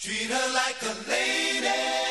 Treat her like a lady.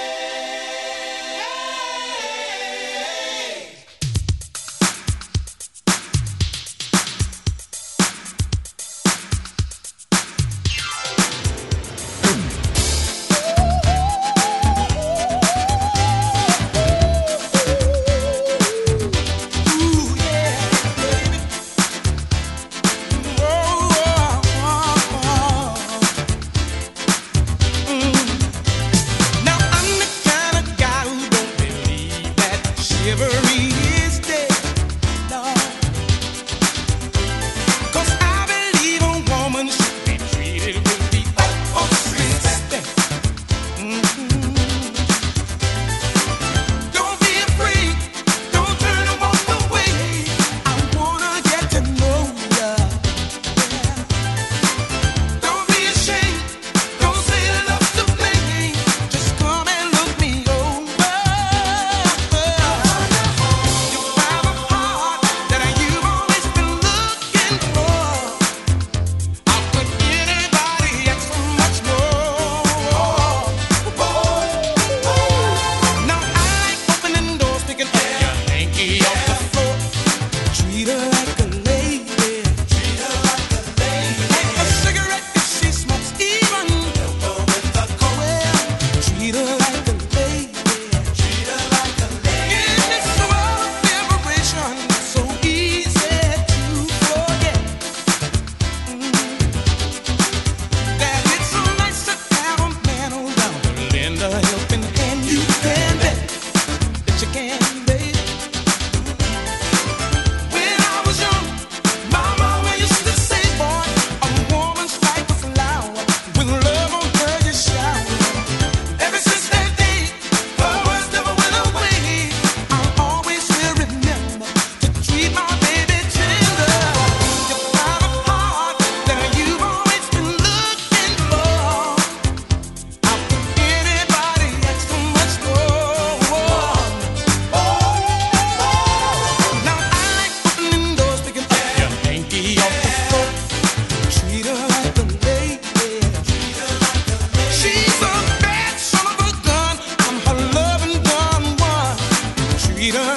Peter.